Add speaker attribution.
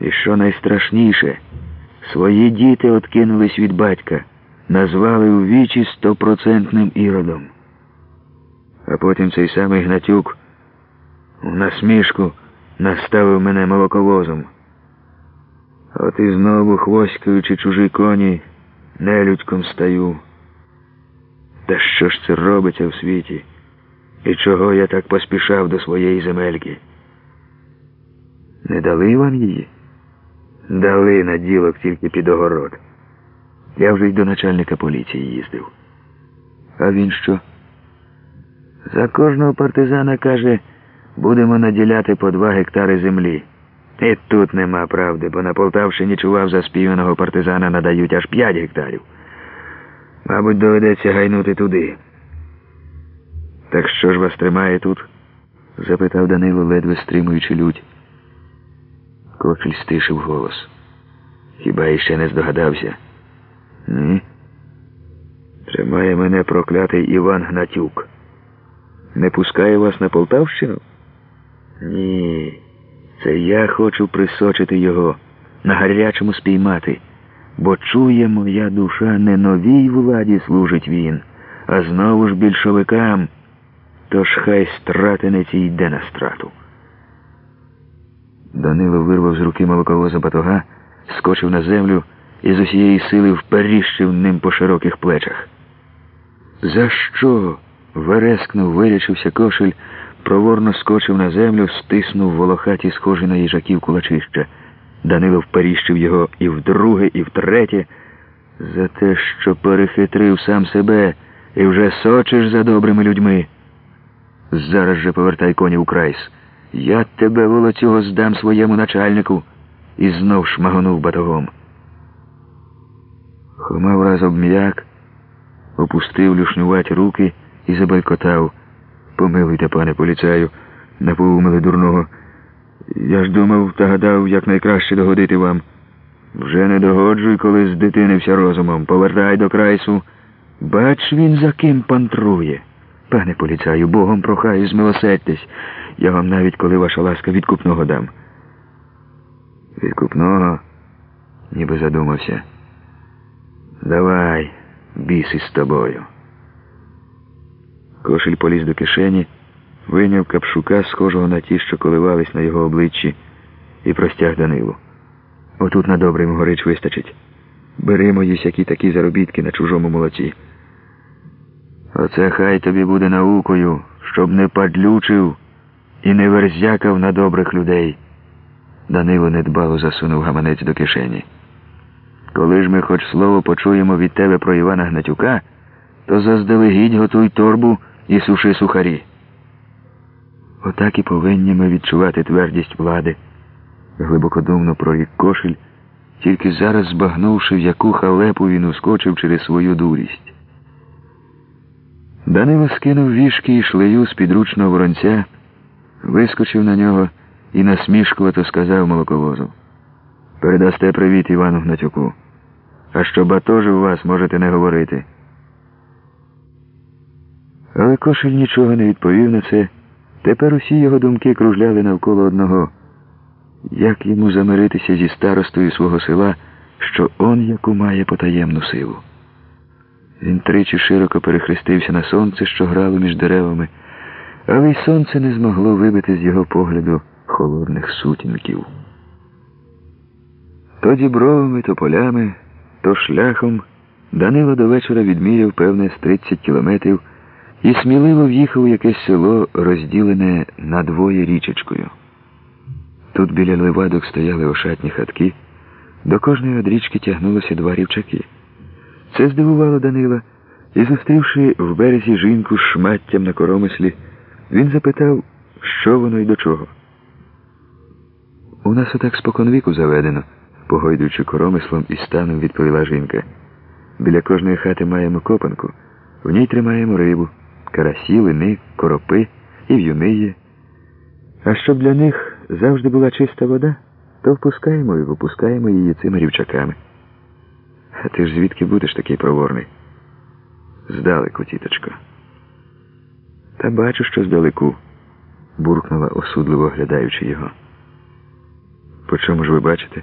Speaker 1: І що найстрашніше, свої діти откинулись від батька, назвали у вічі стопроцентним іродом. А потім цей самий Гнатюк у насмішку наставив мене молоковозом. От і знову, хвоськаючи чужі коні, нелюдьком стаю. Та що ж це робиться в світі? І чого я так поспішав до своєї земельки? Не дали вам її? Дали на ділок тільки під огород. Я вже й до начальника поліції їздив. А він що? За кожного партизана, каже, будемо наділяти по два гектари землі. І тут нема правди, бо на Полтавщині чував за спійманого партизана надають аж п'ять гектарів. Мабуть, доведеться гайнути туди. Так що ж вас тримає тут? запитав Данило, ледве стримуючи лють. Кошель стишив голос. Хіба іще не здогадався? Ні. Тримає мене проклятий Іван Гнатюк. Не пускає вас на Полтавщину? Ні. Це я хочу присочити його, на гарячому спіймати, бо чує моя душа не новій владі служить він, а знову ж більшовикам. Тож хай стратинець йде на страту. Данило вирвав з руки молоковоза батога, скочив на землю і з усієї сили вперіщив ним по широких плечах. За що? верескнув, вирячився кошель, проворно скочив на землю, стиснув волохаті, схожі на їжаків кулачища. Данило вперіщив його і вдруге, і втретє, за те, що перехитрив сам себе і вже сочиш за добрими людьми. Зараз же повертай коні у крайс. Я тебе волоцюго здам своєму начальнику і знов шмагонув батогом. Хома враз обм'як, опустив люшнувать руки і забалькотав. Помилуйте, пане поліцаю, напоумили дурного. Я ж думав та гадав, як найкраще догодити вам. Вже не догоджуй, коли з дитини вся розумом. Повертай до крайсу. Бач, він за ким пантрує. Пане поліцаю, Богом прохаю, змилосердьтесь. Я вам навіть, коли ваша ласка, відкупного дам. Відкупного? Ніби задумався. Давай, біси з тобою. Кошель поліз до кишені, вийняв капшука, схожого на ті, що коливались на його обличчі, і простяг Данилу. Отут на добрий горич вистачить. Бери мої сякі такі заробітки на чужому молоці. Оце хай тобі буде наукою, щоб не падлючив і не верзякав на добрих людей. Данило недбало засунув гаманець до кишені. Коли ж ми хоч слово почуємо від тебе про Івана Гнатюка, то заздалегідь готуй торбу і суши сухарі. Отак і повинні ми відчувати твердість влади, глибокодумно прорік кошель, тільки зараз збагнувши, в яку халепу він ускочив через свою дурість. Данило скинув вішки і шлею з підручного воронця, вискочив на нього і насмішкувато сказав молоковозу. Передасте привіт Івану Гнатюку. А що батожи у вас можете не говорити. Але кошель нічого не відповів на це. Тепер усі його думки кружляли навколо одного. Як йому замиритися зі старостою свого села, що он яку має потаємну силу? Він тричі широко перехрестився на сонце, що грало між деревами, але й сонце не змогло вибити з його погляду холодних сутінків. То дібровими, то полями, то шляхом Данило до вечора відміряв певне з 30 кілометрів і сміливо в'їхав у якесь село, розділене надвоє річечкою. Тут біля левадок стояли ошатні хатки, до кожної од річки тягнулося два рівчаки. Це здивувало Данила, і, зустрівши в березі жінку з шматтям на коромислі, він запитав, що воно і до чого. У нас отак споконвіку заведено, погойдуючи коромислом і станом, відповіла жінка. Біля кожної хати маємо копанку, в ній тримаємо рибу, карасі, лини, коропи і в'юни є. А щоб для них завжди була чиста вода, то впускаємо і випускаємо її цими рівчаками. А ти ж звідки будеш такий проворний? Здалеку, тіточко. Та бачу, що здалеку, буркнула осудливо оглядаючи його. По чому ж ви бачите?